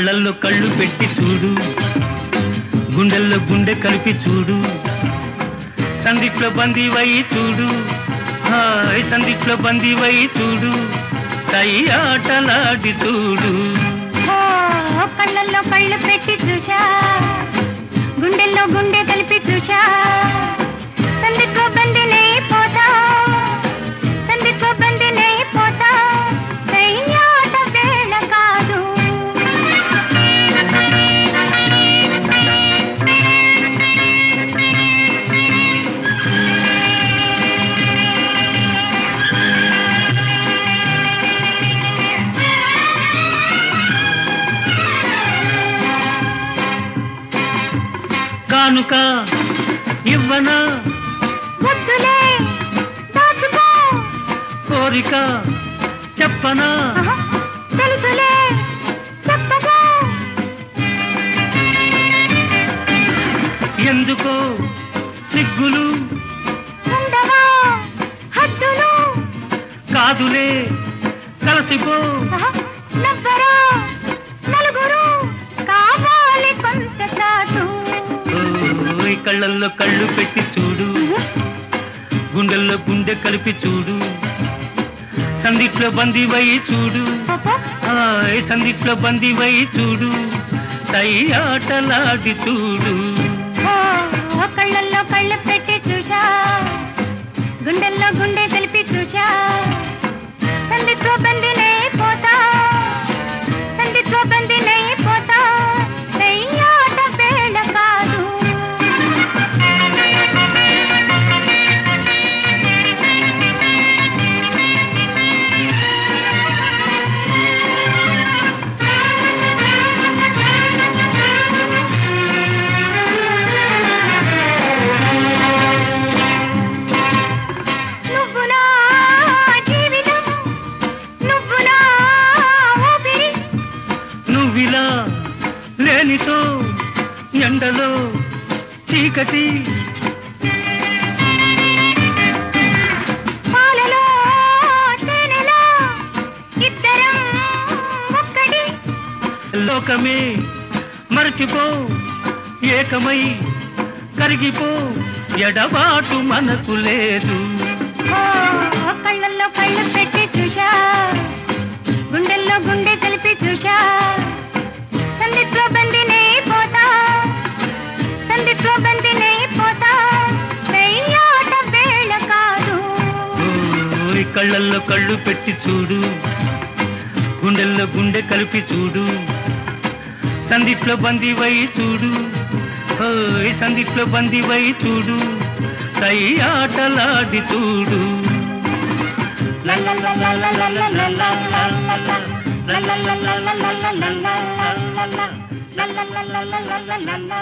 కళ్ళల్లో కళ్ళు పెట్టి చూడు. గుండెల్లో గుండె కలిపి చూడు. సందిట్లో బందీవై చూడు. హాయ్ సందిట్లో బందీవై చూడు. తై ఆటలాడి చూడు. కళ్ళల్లో కళ్ళు పెట్టి చూశా. కానుక ఇవ్వనా? దాచుకో. కోరిక చెప్పనా? ఆహా, తెలుసులే చెప్పగా ఎందుకో సిగ్గులు? హద్దులు? కాదులే కలసిపో. కళ్ళల్లో కళ్ళు పెట్టి చూడు. గుండెల్లో గుండె కలిపి చూడు. సందిట్లో బందీవై చూడు. సందిట్లో బందీవై చూడు. తై ఆటలాడి చూడు. లేనితో ఎండలో చీకటి. లోకమే మరచిపో ఏకమై కరిగిపో ఎడబాటు మనకు లేదు. కళ్ళల్లో కళ్ళు పెట్టి చూశా గుండెల్లో గుండె కళ్ళల్లో కళ్ళు పెట్టి చూడు గుండెల్లో గుండె కలిపి చూడు సందీప్లో బందివై చూడు సందీప్లో బందివై చూడు సై ఆటలాడి చూడు నన్న నన్న నన్న నన్న నన్న నన్న నన్న నన్న నన్న నన్న నన్న